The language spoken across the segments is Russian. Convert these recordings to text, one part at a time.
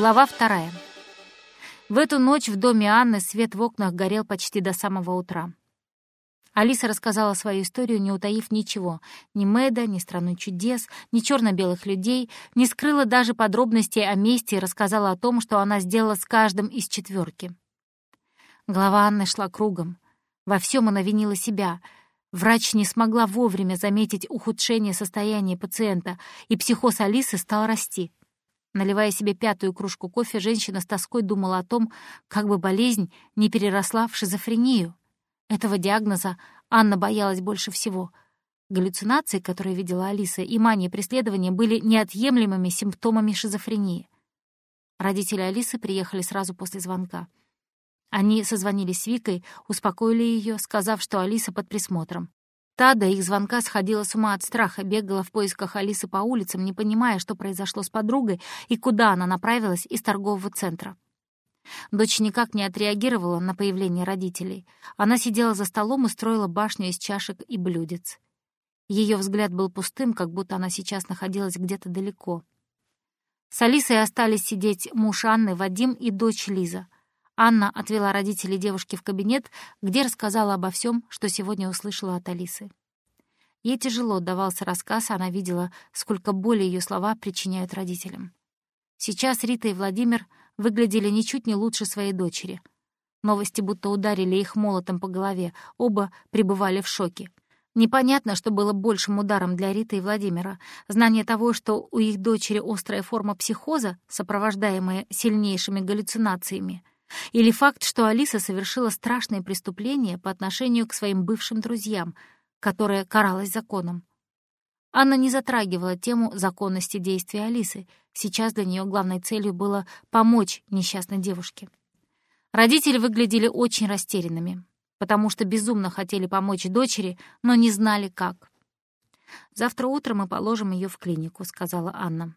Глава вторая. В эту ночь в доме Анны свет в окнах горел почти до самого утра. Алиса рассказала свою историю, не утаив ничего. Ни Мэда, ни страну чудес, ни черно-белых людей, не скрыла даже подробностей о месте и рассказала о том, что она сделала с каждым из четверки. Голова Анны шла кругом. Во всем она винила себя. Врач не смогла вовремя заметить ухудшение состояния пациента, и психоз Алисы стал расти. Наливая себе пятую кружку кофе, женщина с тоской думала о том, как бы болезнь не переросла в шизофрению. Этого диагноза Анна боялась больше всего. Галлюцинации, которые видела Алиса, и мания преследования были неотъемлемыми симптомами шизофрении. Родители Алисы приехали сразу после звонка. Они созвонились с Викой, успокоили ее, сказав, что Алиса под присмотром. Та до их звонка сходила с ума от страха, бегала в поисках Алисы по улицам, не понимая, что произошло с подругой и куда она направилась из торгового центра. Дочь никак не отреагировала на появление родителей. Она сидела за столом и строила башню из чашек и блюдец. Ее взгляд был пустым, как будто она сейчас находилась где-то далеко. С Алисой остались сидеть муж Анны, Вадим и дочь Лиза. Анна отвела родителей девушки в кабинет, где рассказала обо всем, что сегодня услышала от Алисы. Ей тяжело давался рассказ, она видела, сколько боли ее слова причиняют родителям. Сейчас Рита и Владимир выглядели ничуть не лучше своей дочери. Новости будто ударили их молотом по голове, оба пребывали в шоке. Непонятно, что было большим ударом для Риты и Владимира. Знание того, что у их дочери острая форма психоза, сопровождаемая сильнейшими галлюцинациями, или факт, что Алиса совершила страшное преступление по отношению к своим бывшим друзьям, которое каралось законом. Анна не затрагивала тему законности действий Алисы. Сейчас для нее главной целью было помочь несчастной девушке. Родители выглядели очень растерянными, потому что безумно хотели помочь дочери, но не знали, как. «Завтра утром мы положим ее в клинику», — сказала Анна.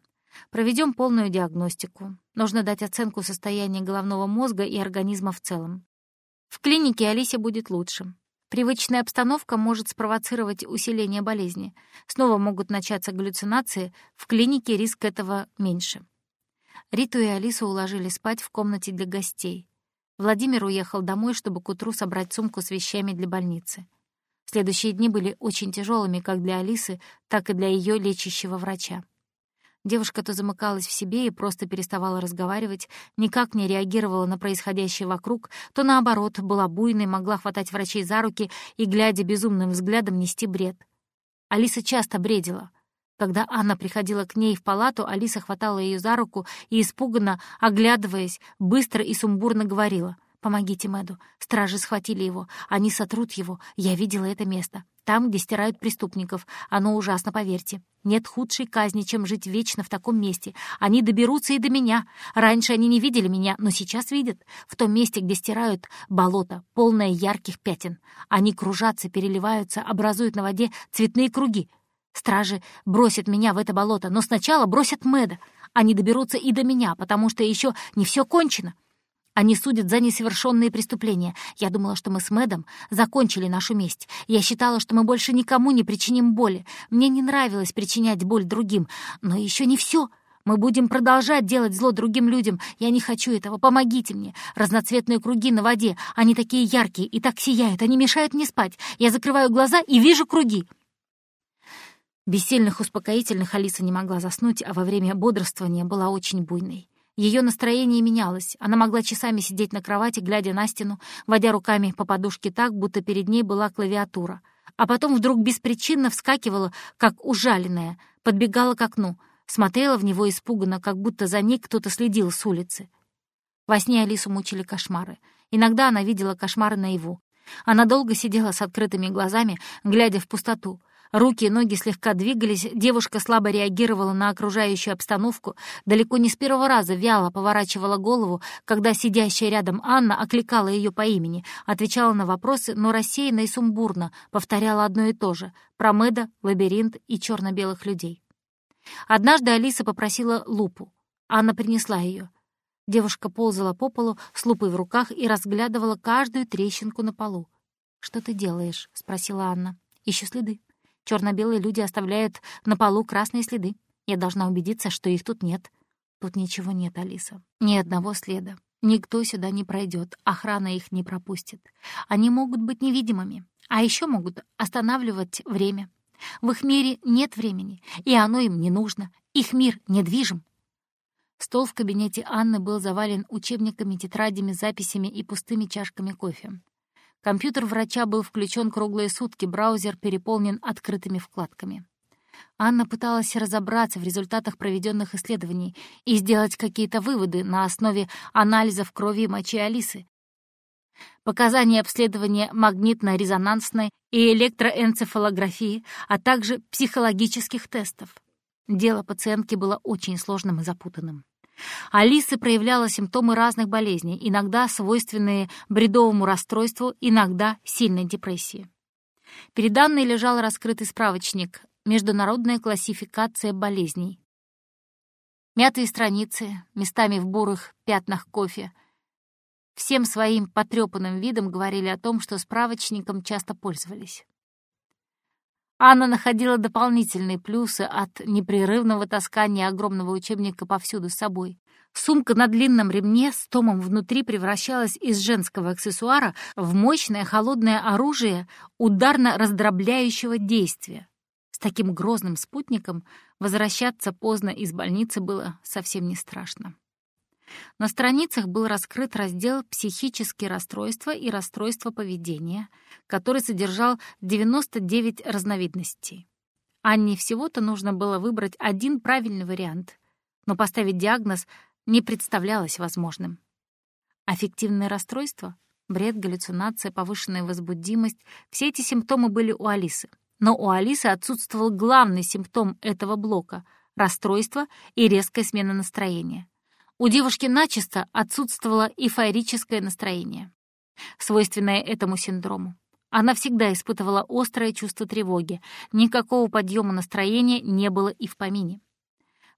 Проведем полную диагностику. Нужно дать оценку состояния головного мозга и организма в целом. В клинике Алисе будет лучше. Привычная обстановка может спровоцировать усиление болезни. Снова могут начаться галлюцинации, в клинике риск этого меньше. Риту и Алису уложили спать в комнате для гостей. Владимир уехал домой, чтобы к утру собрать сумку с вещами для больницы. Следующие дни были очень тяжелыми как для Алисы, так и для ее лечащего врача. Девушка то замыкалась в себе и просто переставала разговаривать, никак не реагировала на происходящее вокруг, то, наоборот, была буйной, могла хватать врачей за руки и, глядя безумным взглядом, нести бред. Алиса часто бредила. Когда Анна приходила к ней в палату, Алиса хватала ее за руку и, испуганно, оглядываясь, быстро и сумбурно говорила. «Помогите Мэду. Стражи схватили его. Они сотрут его. Я видела это место. Там, где стирают преступников. Оно ужасно, поверьте. Нет худшей казни, чем жить вечно в таком месте. Они доберутся и до меня. Раньше они не видели меня, но сейчас видят. В том месте, где стирают болото, полное ярких пятен. Они кружатся, переливаются, образуют на воде цветные круги. Стражи бросят меня в это болото, но сначала бросят Мэда. Они доберутся и до меня, потому что еще не все кончено. Они судят за несовершенные преступления. Я думала, что мы с Мэдом закончили нашу месть. Я считала, что мы больше никому не причиним боли. Мне не нравилось причинять боль другим. Но еще не все. Мы будем продолжать делать зло другим людям. Я не хочу этого. Помогите мне. Разноцветные круги на воде. Они такие яркие и так сияют. Они мешают мне спать. Я закрываю глаза и вижу круги. Без сильных успокоительных Алиса не могла заснуть, а во время бодрствования была очень буйной. Ее настроение менялось. Она могла часами сидеть на кровати, глядя на стену, водя руками по подушке так, будто перед ней была клавиатура. А потом вдруг беспричинно вскакивала, как ужаленная, подбегала к окну, смотрела в него испуганно, как будто за ней кто-то следил с улицы. Во сне Алису мучили кошмары. Иногда она видела кошмары наяву. Она долго сидела с открытыми глазами, глядя в пустоту — Руки и ноги слегка двигались, девушка слабо реагировала на окружающую обстановку, далеко не с первого раза вяло поворачивала голову, когда сидящая рядом Анна окликала ее по имени, отвечала на вопросы, но рассеянно и сумбурно повторяла одно и то же — про Мэда, лабиринт и черно белых людей. Однажды Алиса попросила лупу. Анна принесла ее. Девушка ползала по полу с лупой в руках и разглядывала каждую трещинку на полу. «Что ты делаешь?» — спросила Анна. «Ищу следы». Черно-белые люди оставляют на полу красные следы. Я должна убедиться, что их тут нет. Тут ничего нет, Алиса. Ни одного следа. Никто сюда не пройдет, охрана их не пропустит. Они могут быть невидимыми, а еще могут останавливать время. В их мире нет времени, и оно им не нужно. Их мир недвижим. Стол в кабинете Анны был завален учебниками, тетрадями, записями и пустыми чашками кофе. Компьютер врача был включен круглые сутки, браузер переполнен открытыми вкладками. Анна пыталась разобраться в результатах проведенных исследований и сделать какие-то выводы на основе анализов крови и мочи Алисы. Показания обследования магнитно-резонансной и электроэнцефалографии, а также психологических тестов. Дело пациентки было очень сложным и запутанным. Алиса проявляла симптомы разных болезней, иногда свойственные бредовому расстройству, иногда сильной депрессии. Перед Анной лежал раскрытый справочник Международная классификация болезней. Мятые страницы, местами в бурых пятнах кофе. Всем своим потрепанным видом говорили о том, что справочником часто пользовались. Анна находила дополнительные плюсы от непрерывного таскания огромного учебника повсюду с собой. Сумка на длинном ремне с томом внутри превращалась из женского аксессуара в мощное холодное оружие ударно-раздробляющего действия таким грозным спутником возвращаться поздно из больницы было совсем не страшно. На страницах был раскрыт раздел «Психические расстройства и расстройства поведения», который содержал 99 разновидностей. Анне всего-то нужно было выбрать один правильный вариант, но поставить диагноз не представлялось возможным. Аффективное расстройство, бред, галлюцинация, повышенная возбудимость — все эти симптомы были у Алисы — но у Алисы отсутствовал главный симптом этого блока — расстройство и резкая смена настроения. У девушки начисто отсутствовало эйфорическое настроение, свойственное этому синдрому. Она всегда испытывала острое чувство тревоги, никакого подъема настроения не было и в помине.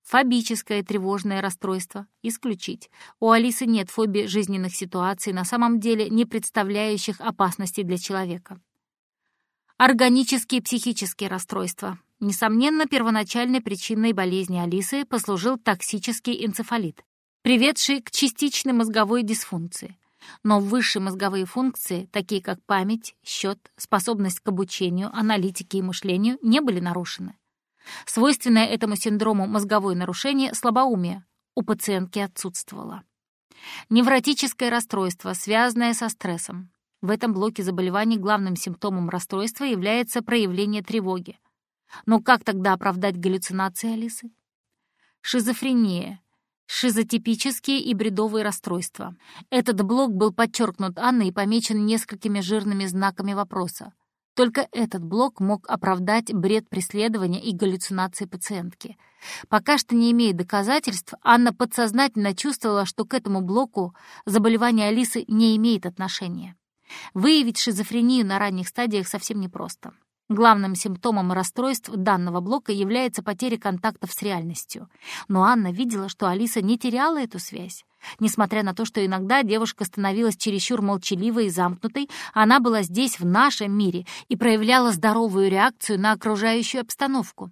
Фобическое тревожное расстройство — исключить. У Алисы нет фобии жизненных ситуаций, на самом деле не представляющих опасности для человека. Органические психические расстройства. Несомненно, первоначальной причиной болезни Алисы послужил токсический энцефалит, приведший к частичной мозговой дисфункции. Но высшие мозговые функции, такие как память, счет, способность к обучению, аналитике и мышлению, не были нарушены. Свойственное этому синдрому мозговое нарушение — слабоумие — у пациентки отсутствовало. Невротическое расстройство, связанное со стрессом. В этом блоке заболеваний главным симптомом расстройства является проявление тревоги. Но как тогда оправдать галлюцинации Алисы? Шизофрения, шизотипические и бредовые расстройства. Этот блок был подчеркнут Анной и помечен несколькими жирными знаками вопроса. Только этот блок мог оправдать бред преследования и галлюцинации пациентки. Пока что не имея доказательств, Анна подсознательно чувствовала, что к этому блоку заболевание Алисы не имеет отношения. Выявить шизофрению на ранних стадиях совсем непросто. Главным симптомом расстройств данного блока является потеря контактов с реальностью. Но Анна видела, что Алиса не теряла эту связь. Несмотря на то, что иногда девушка становилась чересчур молчаливой и замкнутой, она была здесь, в нашем мире, и проявляла здоровую реакцию на окружающую обстановку.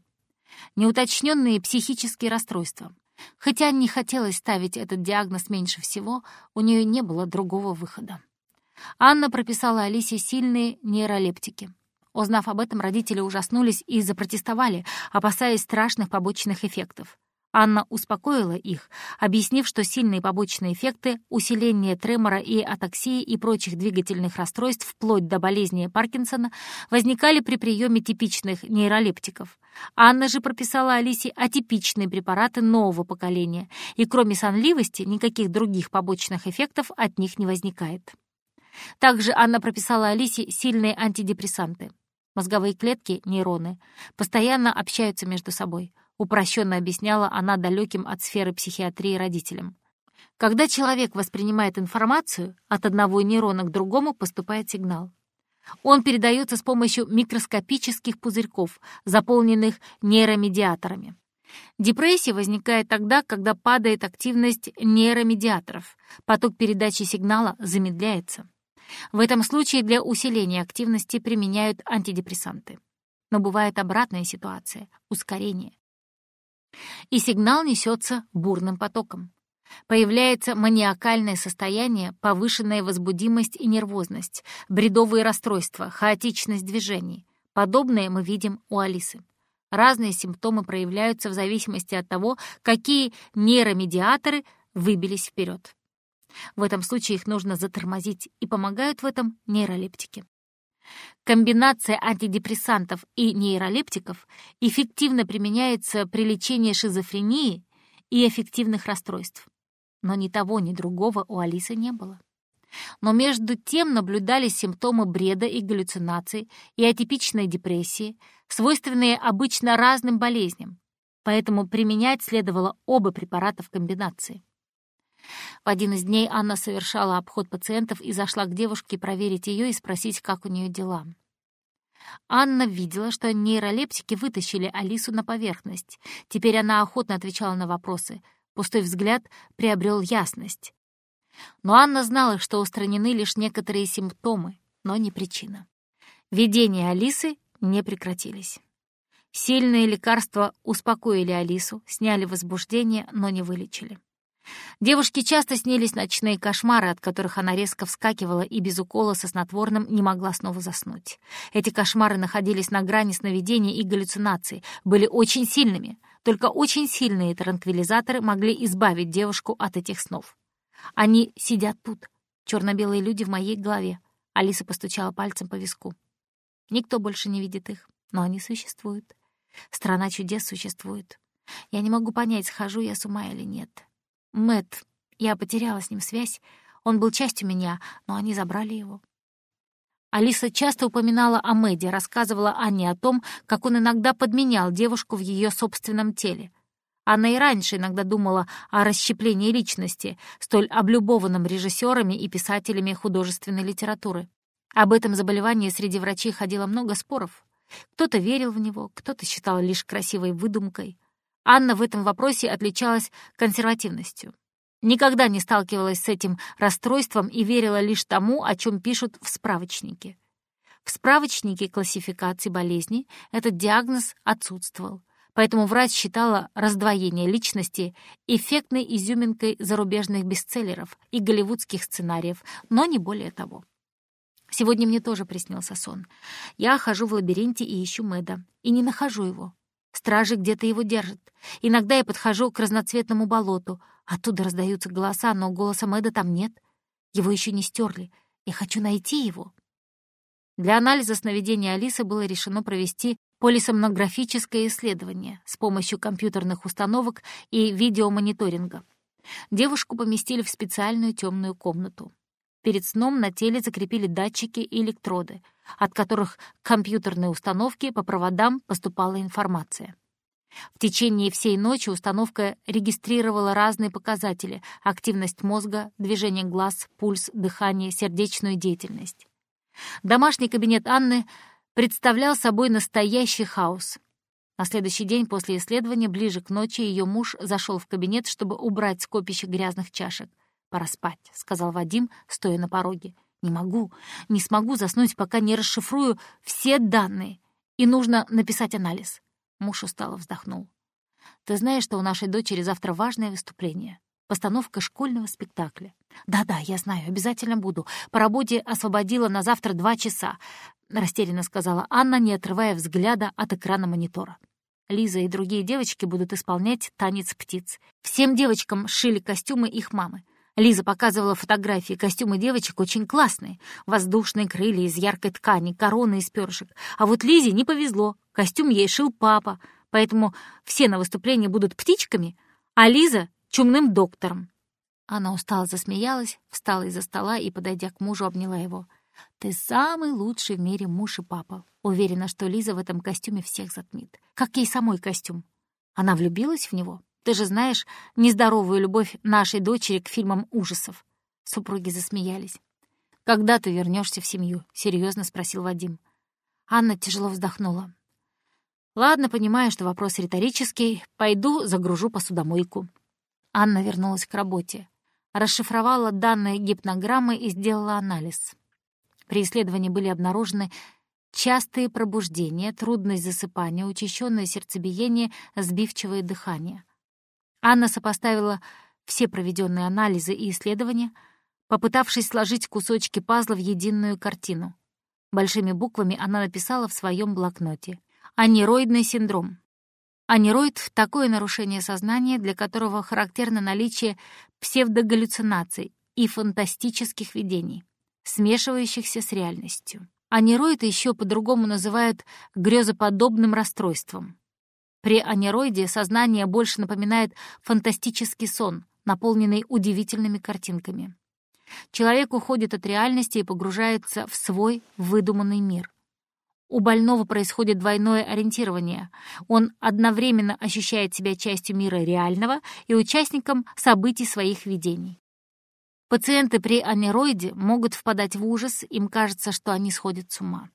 Неуточненные психические расстройства. Хотя не хотелось ставить этот диагноз меньше всего, у нее не было другого выхода. Анна прописала Алисе сильные нейролептики. Узнав об этом, родители ужаснулись и запротестовали, опасаясь страшных побочных эффектов. Анна успокоила их, объяснив, что сильные побочные эффекты, усиление тремора и атаксии и прочих двигательных расстройств вплоть до болезни Паркинсона возникали при приеме типичных нейролептиков. Анна же прописала Алисе атипичные препараты нового поколения, и кроме сонливости никаких других побочных эффектов от них не возникает. Также Анна прописала Алисе сильные антидепрессанты. Мозговые клетки, нейроны, постоянно общаются между собой. Упрощенно объясняла она далеким от сферы психиатрии родителям. Когда человек воспринимает информацию, от одного нейрона к другому поступает сигнал. Он передается с помощью микроскопических пузырьков, заполненных нейромедиаторами. Депрессия возникает тогда, когда падает активность нейромедиаторов. Поток передачи сигнала замедляется. В этом случае для усиления активности применяют антидепрессанты. Но бывает обратная ситуация — ускорение. И сигнал несется бурным потоком. Появляется маниакальное состояние, повышенная возбудимость и нервозность, бредовые расстройства, хаотичность движений. Подобное мы видим у Алисы. Разные симптомы проявляются в зависимости от того, какие нейромедиаторы выбились вперед. В этом случае их нужно затормозить, и помогают в этом нейролептики. Комбинация антидепрессантов и нейролептиков эффективно применяется при лечении шизофрении и аффективных расстройств. Но ни того, ни другого у Алисы не было. Но между тем наблюдались симптомы бреда и галлюцинаций и атипичной депрессии, свойственные обычно разным болезням, поэтому применять следовало оба препарата в комбинации. В один из дней Анна совершала обход пациентов и зашла к девушке проверить ее и спросить, как у нее дела. Анна видела, что нейролептики вытащили Алису на поверхность. Теперь она охотно отвечала на вопросы. Пустой взгляд приобрел ясность. Но Анна знала, что устранены лишь некоторые симптомы, но не причина. Видения Алисы не прекратились. Сильные лекарства успокоили Алису, сняли возбуждение, но не вылечили. Девушке часто снились ночные кошмары, от которых она резко вскакивала и без укола со снотворным не могла снова заснуть. Эти кошмары находились на грани сновидений и галлюцинаций, были очень сильными. Только очень сильные транквилизаторы могли избавить девушку от этих снов. Они сидят тут, черно-белые люди в моей голове. Алиса постучала пальцем по виску. Никто больше не видит их, но они существуют. Страна чудес существует. Я не могу понять, схожу я с ума или нет. Мэт, я потеряла с ним связь. Он был частью меня, но они забрали его. Алиса часто упоминала о Мэде, рассказывала Анне о том, как он иногда подменял девушку в ее собственном теле. Она и раньше иногда думала о расщеплении личности, столь облюбованном режиссерами и писателями художественной литературы. Об этом заболевании среди врачей ходило много споров. Кто-то верил в него, кто-то считал лишь красивой выдумкой. Анна в этом вопросе отличалась консервативностью. Никогда не сталкивалась с этим расстройством и верила лишь тому, о чем пишут в справочнике. В справочнике классификации болезней этот диагноз отсутствовал, поэтому врач считала раздвоение личности эффектной изюминкой зарубежных бестселлеров и голливудских сценариев, но не более того. Сегодня мне тоже приснился сон. Я хожу в лабиринте и ищу Мэда, и не нахожу его. Стражи где-то его держат. Иногда я подхожу к разноцветному болоту. Оттуда раздаются голоса, но голоса Мэда там нет. Его еще не стерли. Я хочу найти его. Для анализа сновидения Алисы было решено провести полисомнографическое исследование с помощью компьютерных установок и видеомониторинга. Девушку поместили в специальную темную комнату. Перед сном на теле закрепили датчики и электроды, от которых к компьютерной установке по проводам поступала информация. В течение всей ночи установка регистрировала разные показатели — активность мозга, движение глаз, пульс, дыхание, сердечную деятельность. Домашний кабинет Анны представлял собой настоящий хаос. На следующий день после исследования, ближе к ночи, ее муж зашел в кабинет, чтобы убрать скопище грязных чашек. «Пора спать», — сказал Вадим, стоя на пороге. «Не могу, не смогу заснуть, пока не расшифрую все данные. И нужно написать анализ». Муж устало вздохнул. «Ты знаешь, что у нашей дочери завтра важное выступление? Постановка школьного спектакля. Да-да, я знаю, обязательно буду. По работе освободила на завтра два часа», — растерянно сказала Анна, не отрывая взгляда от экрана монитора. Лиза и другие девочки будут исполнять танец птиц. Всем девочкам шили костюмы их мамы. Лиза показывала фотографии, костюмы девочек очень классные. Воздушные крылья из яркой ткани, короны из перышек. А вот Лизе не повезло. Костюм ей шил папа, поэтому все на выступлении будут птичками, а Лиза — чумным доктором. Она устало засмеялась, встала из-за стола и, подойдя к мужу, обняла его. «Ты самый лучший в мире муж и папа». Уверена, что Лиза в этом костюме всех затмит. Как ей самой костюм. Она влюбилась в него? Ты же знаешь нездоровую любовь нашей дочери к фильмам ужасов». Супруги засмеялись. «Когда ты вернешься в семью?» — серьезно спросил Вадим. Анна тяжело вздохнула. «Ладно, понимаю, что вопрос риторический. Пойду загружу посудомойку». Анна вернулась к работе. Расшифровала данные гипнограммы и сделала анализ. При исследовании были обнаружены частые пробуждения, трудность засыпания, учащенное сердцебиение, сбивчивое дыхание. Анна сопоставила все проведенные анализы и исследования, попытавшись сложить кусочки пазла в единую картину. Большими буквами она написала в своем блокноте. «Анероидный синдром». Анероид — такое нарушение сознания, для которого характерно наличие псевдогаллюцинаций и фантастических видений, смешивающихся с реальностью. Анероид еще по-другому называют грезоподобным расстройством. При анероиде сознание больше напоминает фантастический сон, наполненный удивительными картинками. Человек уходит от реальности и погружается в свой выдуманный мир. У больного происходит двойное ориентирование. Он одновременно ощущает себя частью мира реального и участником событий своих видений. Пациенты при анероиде могут впадать в ужас, им кажется, что они сходят с ума.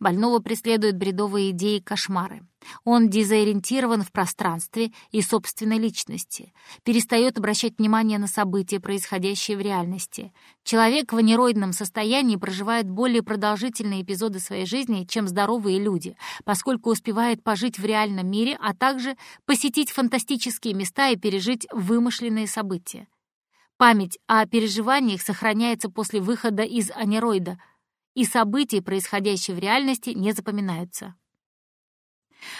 Больного преследуют бредовые идеи и кошмары. Он дезориентирован в пространстве и собственной личности, перестает обращать внимание на события, происходящие в реальности. Человек в анероидном состоянии проживает более продолжительные эпизоды своей жизни, чем здоровые люди, поскольку успевает пожить в реальном мире, а также посетить фантастические места и пережить вымышленные события. Память о переживаниях сохраняется после выхода из анероида — и события, происходящие в реальности, не запоминаются.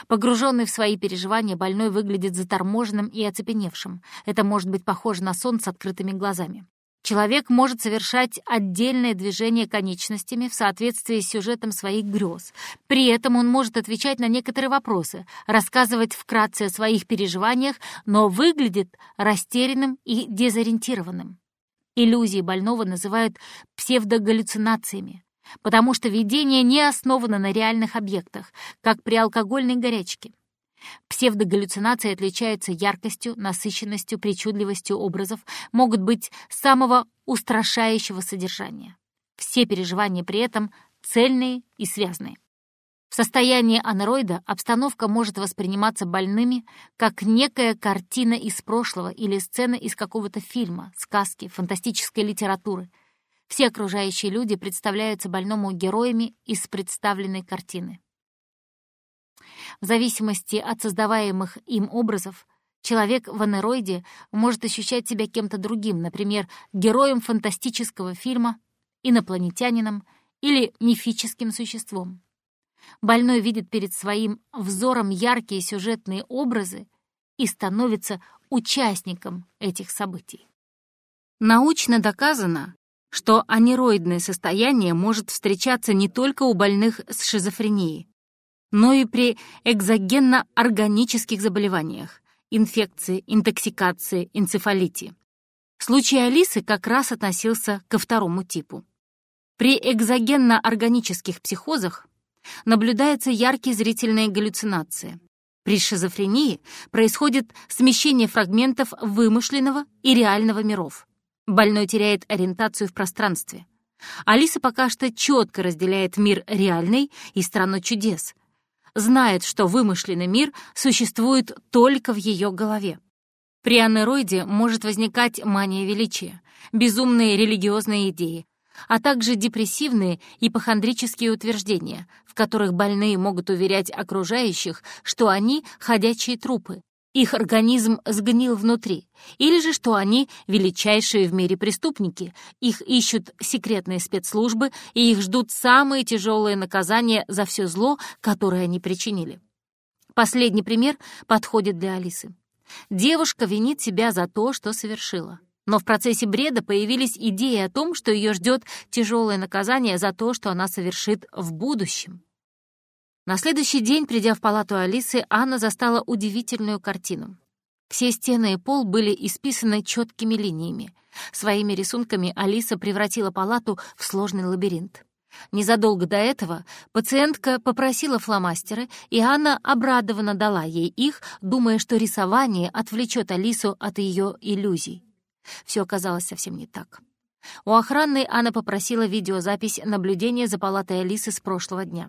Погруженный в свои переживания, больной выглядит заторможенным и оцепеневшим. Это может быть похоже на сон с открытыми глазами. Человек может совершать отдельное движение конечностями в соответствии с сюжетом своих грез. При этом он может отвечать на некоторые вопросы, рассказывать вкратце о своих переживаниях, но выглядит растерянным и дезориентированным. Иллюзии больного называют псевдогаллюцинациями потому что видение не основано на реальных объектах, как при алкогольной горячке. Псевдогаллюцинации отличаются яркостью, насыщенностью, причудливостью образов, могут быть самого устрашающего содержания. Все переживания при этом цельные и связанные. В состоянии анероида обстановка может восприниматься больными как некая картина из прошлого или сцена из какого-то фильма, сказки, фантастической литературы — все окружающие люди представляются больному героями из представленной картины. В зависимости от создаваемых им образов, человек в анероиде может ощущать себя кем-то другим, например, героем фантастического фильма, инопланетянином или мифическим существом. Больной видит перед своим взором яркие сюжетные образы и становится участником этих событий. Научно доказано, что анероидное состояние может встречаться не только у больных с шизофренией, но и при экзогенно-органических заболеваниях, инфекции, интоксикации, энцефалите. Случай Алисы как раз относился ко второму типу. При экзогенно-органических психозах наблюдается яркие зрительные галлюцинации. При шизофрении происходит смещение фрагментов вымышленного и реального миров. Больной теряет ориентацию в пространстве. Алиса пока что четко разделяет мир реальный и страну чудес. Знает, что вымышленный мир существует только в ее голове. При анероиде может возникать мания величия, безумные религиозные идеи, а также депрессивные ипохондрические утверждения, в которых больные могут уверять окружающих, что они — ходячие трупы, их организм сгнил внутри, или же что они величайшие в мире преступники, их ищут секретные спецслужбы и их ждут самые тяжелые наказания за все зло, которое они причинили. Последний пример подходит для Алисы. Девушка винит себя за то, что совершила. Но в процессе бреда появились идеи о том, что ее ждет тяжелое наказание за то, что она совершит в будущем. На следующий день, придя в палату Алисы, Анна застала удивительную картину. Все стены и пол были исписаны четкими линиями. Своими рисунками Алиса превратила палату в сложный лабиринт. Незадолго до этого пациентка попросила фломастеры, и Анна обрадованно дала ей их, думая, что рисование отвлечет Алису от ее иллюзий. Все оказалось совсем не так. У охранной Анна попросила видеозапись наблюдения за палатой Алисы с прошлого дня.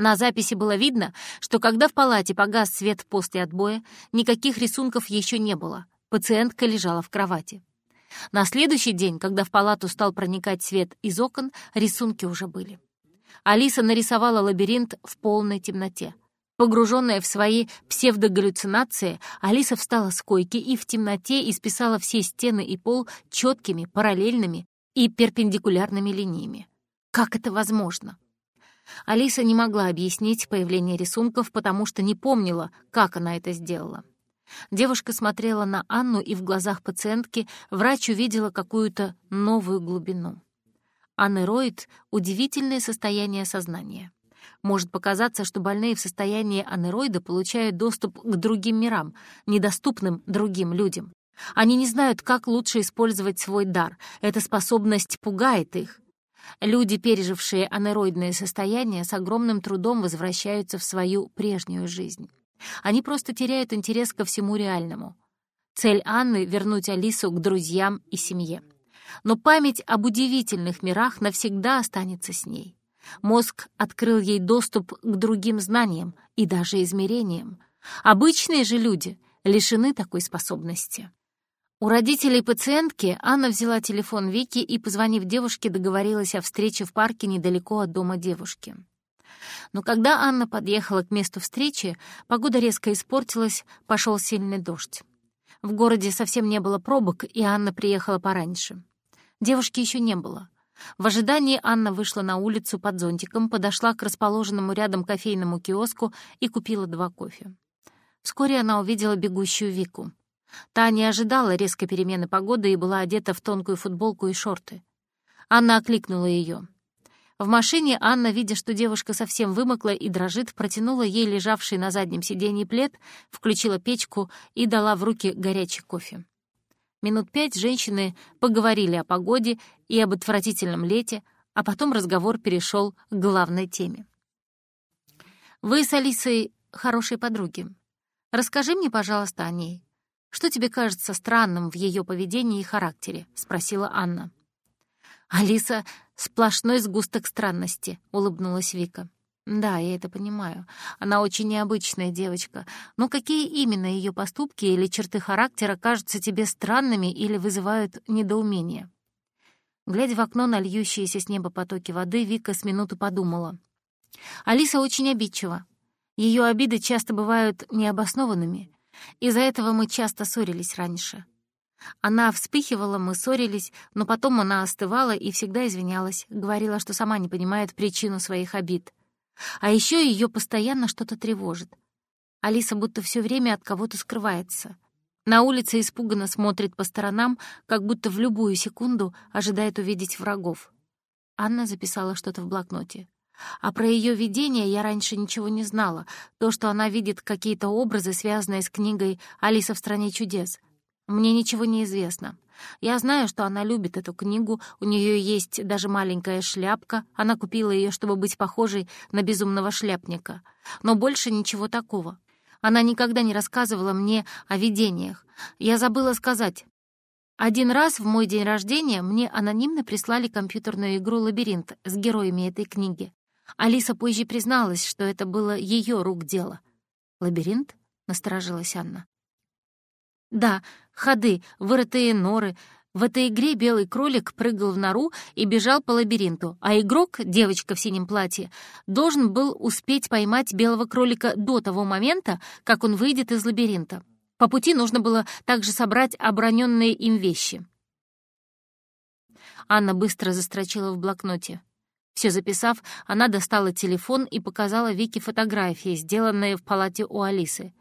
На записи было видно, что когда в палате погас свет после отбоя, никаких рисунков еще не было. Пациентка лежала в кровати. На следующий день, когда в палату стал проникать свет из окон, рисунки уже были. Алиса нарисовала лабиринт в полной темноте. Погруженная в свои псевдогаллюцинации, Алиса встала с койки и в темноте исписала все стены и пол четкими, параллельными и перпендикулярными линиями. Как это возможно? Алиса не могла объяснить появление рисунков, потому что не помнила, как она это сделала. Девушка смотрела на Анну, и в глазах пациентки врач увидела какую-то новую глубину. Анероид — удивительное состояние сознания. Может показаться, что больные в состоянии анероида получают доступ к другим мирам, недоступным другим людям. Они не знают, как лучше использовать свой дар. Эта способность пугает их. Люди, пережившие анероидное состояние, с огромным трудом возвращаются в свою прежнюю жизнь. Они просто теряют интерес ко всему реальному. Цель Анны — вернуть Алису к друзьям и семье. Но память об удивительных мирах навсегда останется с ней. Мозг открыл ей доступ к другим знаниям и даже измерениям. Обычные же люди лишены такой способности. У родителей пациентки Анна взяла телефон Вики и, позвонив девушке, договорилась о встрече в парке недалеко от дома девушки. Но когда Анна подъехала к месту встречи, погода резко испортилась, пошел сильный дождь. В городе совсем не было пробок, и Анна приехала пораньше. Девушки еще не было. В ожидании Анна вышла на улицу под зонтиком, подошла к расположенному рядом кофейному киоску и купила два кофе. Вскоре она увидела бегущую Вику. Та не ожидала резкой перемены погоды и была одета в тонкую футболку и шорты. Анна окликнула ее. В машине Анна, видя, что девушка совсем вымокла и дрожит, протянула ей лежавший на заднем сиденье плед, включила печку и дала в руки горячий кофе. Минут пять женщины поговорили о погоде и об отвратительном лете, а потом разговор перешел к главной теме. «Вы с Алисой хорошие подруги. Расскажи мне, пожалуйста, о ней. Что тебе кажется странным в ее поведении и характере?» — спросила Анна. «Алиса — сплошной сгусток странности», — улыбнулась Вика. «Да, я это понимаю. Она очень необычная девочка. Но какие именно ее поступки или черты характера кажутся тебе странными или вызывают недоумение?» Глядя в окно на льющиеся с неба потоки воды, Вика с минуту подумала. «Алиса очень обидчива. Ее обиды часто бывают необоснованными. Из-за этого мы часто ссорились раньше. Она вспыхивала, мы ссорились, но потом она остывала и всегда извинялась, говорила, что сама не понимает причину своих обид. А еще ее постоянно что-то тревожит. Алиса будто все время от кого-то скрывается. На улице испуганно смотрит по сторонам, как будто в любую секунду ожидает увидеть врагов. Анна записала что-то в блокноте. А про ее видение я раньше ничего не знала. То, что она видит какие-то образы, связанные с книгой «Алиса в стране чудес». Мне ничего не известно. Я знаю, что она любит эту книгу, у нее есть даже маленькая шляпка, она купила ее, чтобы быть похожей на безумного шляпника. Но больше ничего такого. Она никогда не рассказывала мне о видениях. Я забыла сказать. Один раз в мой день рождения мне анонимно прислали компьютерную игру «Лабиринт» с героями этой книги. Алиса позже призналась, что это было ее рук дело. «Лабиринт?» — насторожилась Анна. «Да, ходы, вырытые норы. В этой игре белый кролик прыгал в нору и бежал по лабиринту, а игрок, девочка в синем платье, должен был успеть поймать белого кролика до того момента, как он выйдет из лабиринта. По пути нужно было также собрать оброненные им вещи». Анна быстро застрочила в блокноте. Все записав, она достала телефон и показала Вике фотографии, сделанные в палате у Алисы.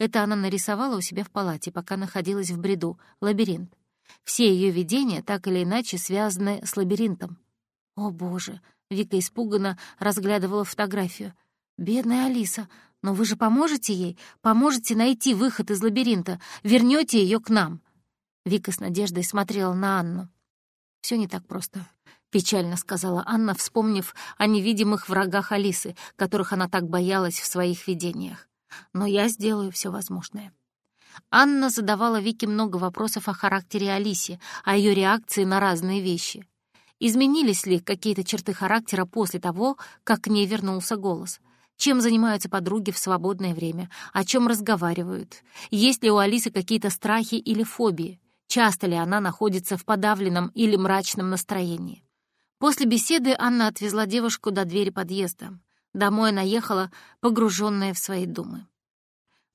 Это она нарисовала у себя в палате, пока находилась в бреду, лабиринт. Все ее видения так или иначе связаны с лабиринтом. «О, боже!» — Вика испуганно разглядывала фотографию. «Бедная Алиса, но вы же поможете ей? Поможете найти выход из лабиринта? Вернете ее к нам?» Вика с надеждой смотрела на Анну. Все не так просто. — печально сказала Анна, вспомнив о невидимых врагах Алисы, которых она так боялась в своих видениях. «Но я сделаю все возможное». Анна задавала Вике много вопросов о характере Алисе, о ее реакции на разные вещи. Изменились ли какие-то черты характера после того, как к ней вернулся голос? Чем занимаются подруги в свободное время? О чем разговаривают? Есть ли у Алисы какие-то страхи или фобии? Часто ли она находится в подавленном или мрачном настроении? После беседы Анна отвезла девушку до двери подъезда. Домой она ехала, погруженная в свои думы.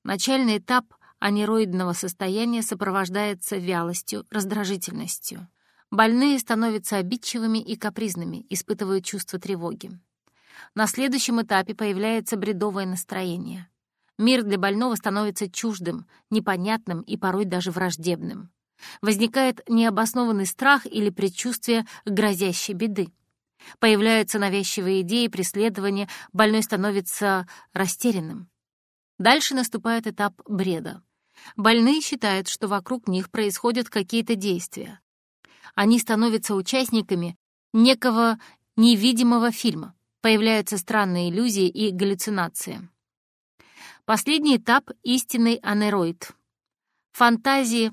Начальный этап анероидного состояния сопровождается вялостью, раздражительностью. Больные становятся обидчивыми и капризными, испытывают чувство тревоги. На следующем этапе появляется бредовое настроение. Мир для больного становится чуждым, непонятным и порой даже враждебным. Возникает необоснованный страх или предчувствие грозящей беды. Появляются навязчивые идеи преследования, больной становится растерянным. Дальше наступает этап бреда. Больные считают, что вокруг них происходят какие-то действия. Они становятся участниками некого невидимого фильма. Появляются странные иллюзии и галлюцинации. Последний этап — истинный анероид. Фантазии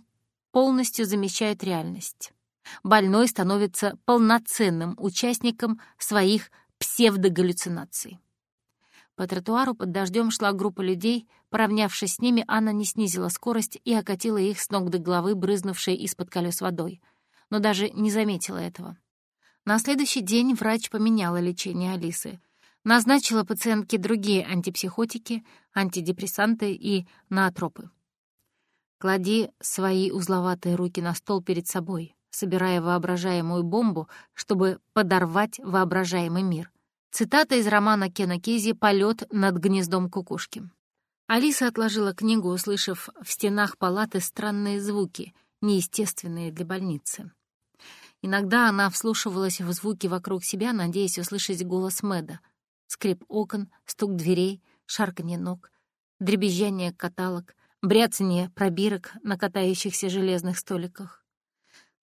полностью замещают реальность. Больной становится полноценным участником своих псевдогаллюцинаций. По тротуару под дождем шла группа людей. Поравнявшись с ними, Анна не снизила скорость и окатила их с ног до головы, брызнувшей из-под колес водой. Но даже не заметила этого. На следующий день врач поменяла лечение Алисы. Назначила пациентке другие антипсихотики, антидепрессанты и наотропы. Клади свои узловатые руки на стол перед собой, собирая воображаемую бомбу, чтобы подорвать воображаемый мир. Цитата из романа Кена Кизи «Полет над гнездом кукушки». Алиса отложила книгу, услышав в стенах палаты странные звуки, неестественные для больницы. Иногда она вслушивалась в звуки вокруг себя, надеясь услышать голос Мэда. Скрип окон, стук дверей, шарканье ног, дребезжание каталог, бряцание пробирок на катающихся железных столиках,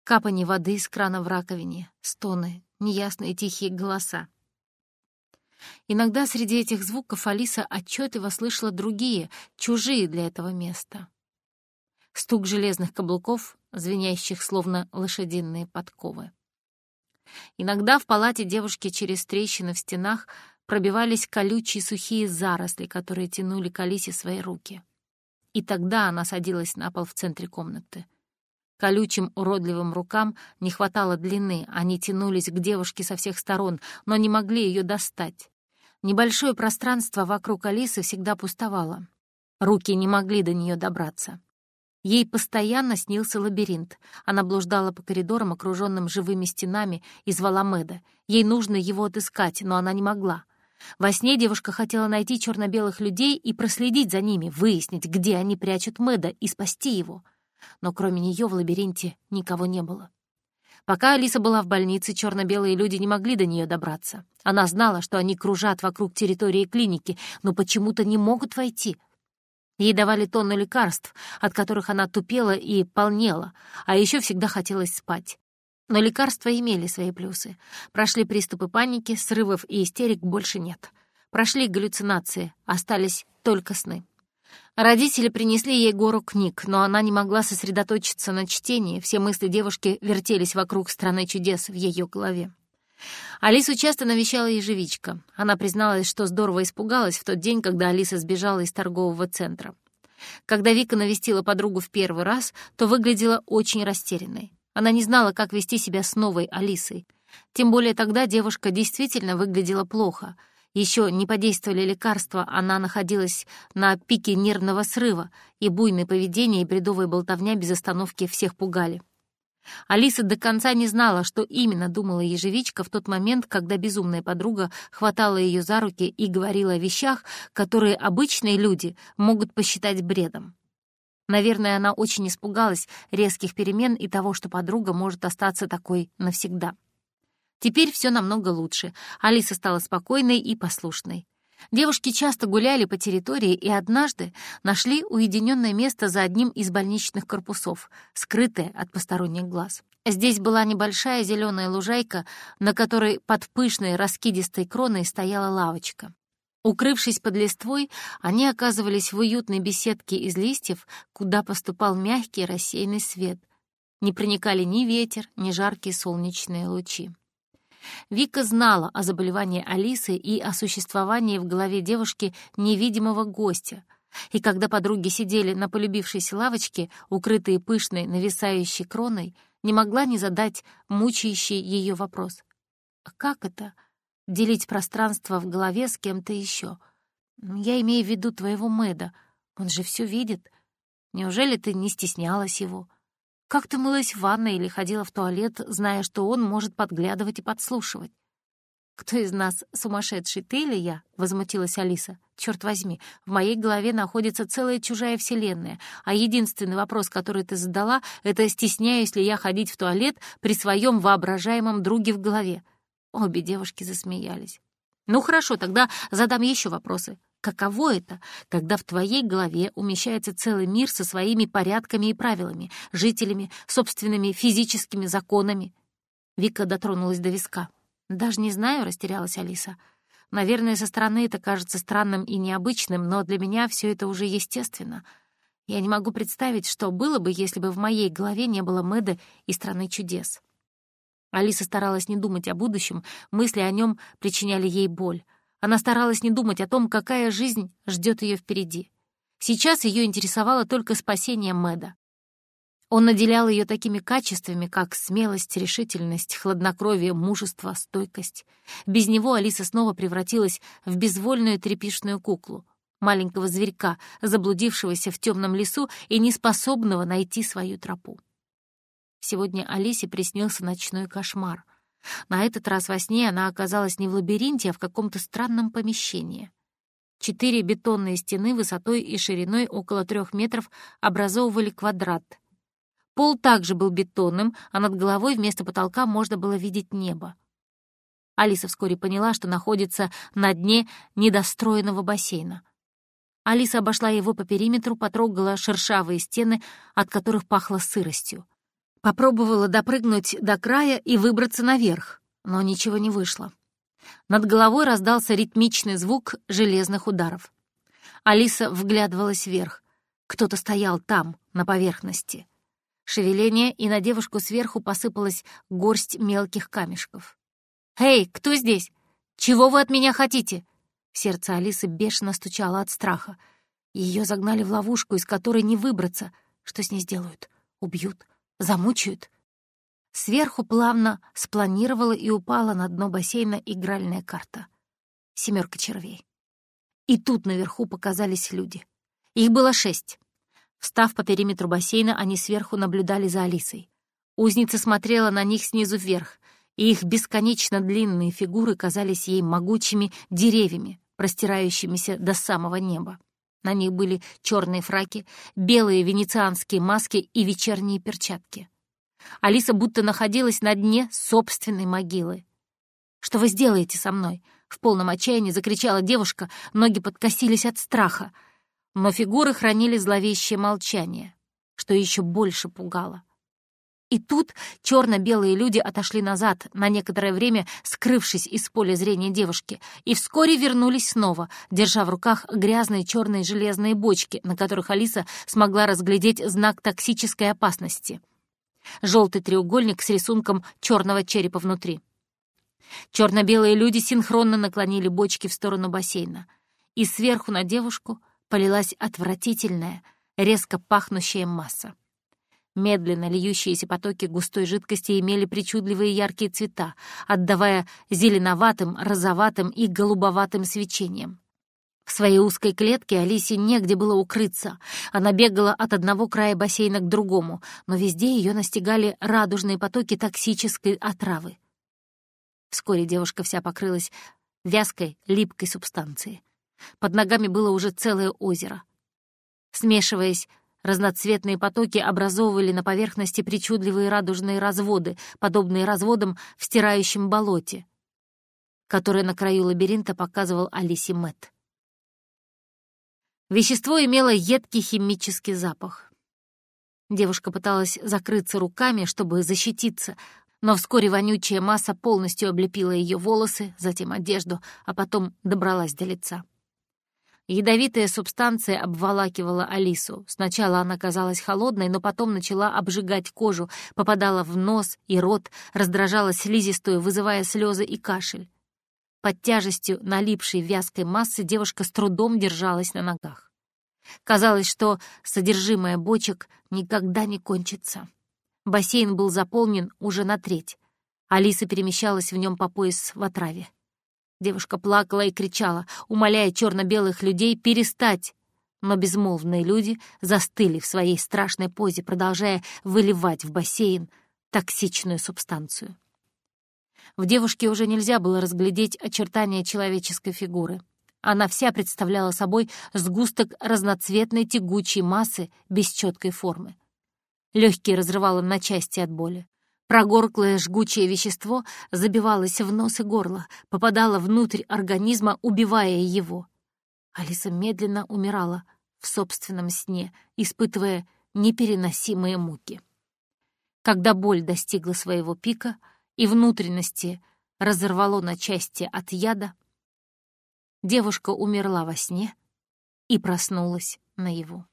капание воды из крана в раковине, стоны, неясные тихие голоса. Иногда среди этих звуков Алиса отчетливо слышала другие, чужие для этого места. Стук железных каблуков, звенящих словно лошадиные подковы. Иногда в палате девушки через трещины в стенах пробивались колючие сухие заросли, которые тянули к Алисе свои руки — и тогда она садилась на пол в центре комнаты. Колючим уродливым рукам не хватало длины, они тянулись к девушке со всех сторон, но не могли ее достать. Небольшое пространство вокруг Алисы всегда пустовало. Руки не могли до нее добраться. Ей постоянно снился лабиринт. Она блуждала по коридорам, окруженным живыми стенами, и звала Мэда. Ей нужно его отыскать, но она не могла. Во сне девушка хотела найти черно-белых людей и проследить за ними, выяснить, где они прячут Мэда, и спасти его. Но кроме нее в лабиринте никого не было. Пока Алиса была в больнице, черно-белые люди не могли до нее добраться. Она знала, что они кружат вокруг территории клиники, но почему-то не могут войти. Ей давали тонны лекарств, от которых она тупела и полнела, а еще всегда хотелось спать. Но лекарства имели свои плюсы. Прошли приступы паники, срывов и истерик больше нет. Прошли галлюцинации, остались только сны. Родители принесли ей гору книг, но она не могла сосредоточиться на чтении, все мысли девушки вертелись вокруг страны чудес в ее голове. Алису часто навещала ежевичка. Она призналась, что здорово испугалась в тот день, когда Алиса сбежала из торгового центра. Когда Вика навестила подругу в первый раз, то выглядела очень растерянной. Она не знала, как вести себя с новой Алисой. Тем более тогда девушка действительно выглядела плохо. Еще не подействовали лекарства, она находилась на пике нервного срыва, и буйное поведение и бредовая болтовня без остановки всех пугали. Алиса до конца не знала, что именно думала ежевичка в тот момент, когда безумная подруга хватала ее за руки и говорила о вещах, которые обычные люди могут посчитать бредом. Наверное, она очень испугалась резких перемен и того, что подруга может остаться такой навсегда. Теперь все намного лучше. Алиса стала спокойной и послушной. Девушки часто гуляли по территории и однажды нашли уединенное место за одним из больничных корпусов, скрытое от посторонних глаз. Здесь была небольшая зеленая лужайка, на которой под пышной раскидистой кроной стояла лавочка. Укрывшись под листвой, они оказывались в уютной беседке из листьев, куда поступал мягкий рассеянный свет. Не проникали ни ветер, ни жаркие солнечные лучи. Вика знала о заболевании Алисы и о существовании в голове девушки невидимого гостя. И когда подруги сидели на полюбившейся лавочке, укрытые пышной нависающей кроной, не могла не задать мучающий ее вопрос. А как это — делить пространство в голове с кем-то еще? Я имею в виду твоего Мэда. Он же все видит. Неужели ты не стеснялась его? Как ты мылась в ванной или ходила в туалет, зная, что он может подглядывать и подслушивать? «Кто из нас сумасшедший, ты или я?» — возмутилась Алиса. «Чёрт возьми, в моей голове находится целая чужая вселенная, а единственный вопрос, который ты задала, это стесняюсь ли я ходить в туалет при своем воображаемом друге в голове». Обе девушки засмеялись. «Ну хорошо, тогда задам еще вопросы. Каково это, когда в твоей голове умещается целый мир со своими порядками и правилами, жителями, собственными физическими законами?» Вика дотронулась до виска. «Даже не знаю», — растерялась Алиса. «Наверное, со стороны это кажется странным и необычным, но для меня все это уже естественно. Я не могу представить, что было бы, если бы в моей голове не было Мэда и страны чудес». Алиса старалась не думать о будущем, мысли о нем причиняли ей боль. Она старалась не думать о том, какая жизнь ждет ее впереди. Сейчас ее интересовало только спасение Мэда. Он наделял ее такими качествами, как смелость, решительность, хладнокровие, мужество, стойкость. Без него Алиса снова превратилась в безвольную тряпишную куклу, маленького зверька, заблудившегося в темном лесу и неспособного найти свою тропу. Сегодня Алисе приснился ночной кошмар. На этот раз во сне она оказалась не в лабиринте, а в каком-то странном помещении. Четыре бетонные стены высотой и шириной около трех метров образовывали квадрат — Пол также был бетонным, а над головой вместо потолка можно было видеть небо. Алиса вскоре поняла, что находится на дне недостроенного бассейна. Алиса обошла его по периметру, потрогала шершавые стены, от которых пахло сыростью. Попробовала допрыгнуть до края и выбраться наверх, но ничего не вышло. Над головой раздался ритмичный звук железных ударов. Алиса вглядывалась вверх. Кто-то стоял там, на поверхности. Шевеление, и на девушку сверху посыпалась горсть мелких камешков. «Эй, кто здесь? Чего вы от меня хотите?» Сердце Алисы бешено стучало от страха. Ее загнали в ловушку, из которой не выбраться. Что с ней сделают? Убьют? Замучают? Сверху плавно спланировала и упала на дно бассейна игральная карта. Семерка червей. И тут наверху показались люди. Их было шесть. Встав по периметру бассейна, они сверху наблюдали за Алисой. Узница смотрела на них снизу вверх, и их бесконечно длинные фигуры казались ей могучими деревьями, простирающимися до самого неба. На них были черные фраки, белые венецианские маски и вечерние перчатки. Алиса будто находилась на дне собственной могилы. «Что вы сделаете со мной?» — в полном отчаянии закричала девушка, ноги подкосились от страха — но фигуры хранили зловещее молчание, что еще больше пугало. И тут черно-белые люди отошли назад, на некоторое время скрывшись из поля зрения девушки, и вскоре вернулись снова, держа в руках грязные черные железные бочки, на которых Алиса смогла разглядеть знак токсической опасности. Желтый треугольник с рисунком черного черепа внутри. Черно-белые люди синхронно наклонили бочки в сторону бассейна, и сверху на девушку — полилась отвратительная, резко пахнущая масса. Медленно льющиеся потоки густой жидкости имели причудливые яркие цвета, отдавая зеленоватым, розоватым и голубоватым свечением. В своей узкой клетке Алисе негде было укрыться. Она бегала от одного края бассейна к другому, но везде ее настигали радужные потоки токсической отравы. Вскоре девушка вся покрылась вязкой, липкой субстанцией. Под ногами было уже целое озеро. Смешиваясь, разноцветные потоки образовывали на поверхности причудливые радужные разводы, подобные разводам в стирающем болоте, которое на краю лабиринта показывал Алисе Мэтт. Вещество имело едкий химический запах. Девушка пыталась закрыться руками, чтобы защититься, но вскоре вонючая масса полностью облепила ее волосы, затем одежду, а потом добралась до лица. Ядовитая субстанция обволакивала Алису. Сначала она казалась холодной, но потом начала обжигать кожу, попадала в нос и рот, раздражала слизистую, вызывая слезы и кашель. Под тяжестью налипшей вязкой массы девушка с трудом держалась на ногах. Казалось, что содержимое бочек никогда не кончится. Бассейн был заполнен уже на треть. Алиса перемещалась в нем по пояс в отраве. Девушка плакала и кричала, умоляя черно-белых людей перестать. Но безмолвные люди застыли в своей страшной позе, продолжая выливать в бассейн токсичную субстанцию. В девушке уже нельзя было разглядеть очертания человеческой фигуры. Она вся представляла собой сгусток разноцветной тягучей массы без четкой формы. Легкие разрывало на части от боли. Прогорклое жгучее вещество забивалось в нос и горло, попадало внутрь организма, убивая его. Алиса медленно умирала в собственном сне, испытывая непереносимые муки. Когда боль достигла своего пика и внутренности разорвало на части от яда, девушка умерла во сне и проснулась наяву.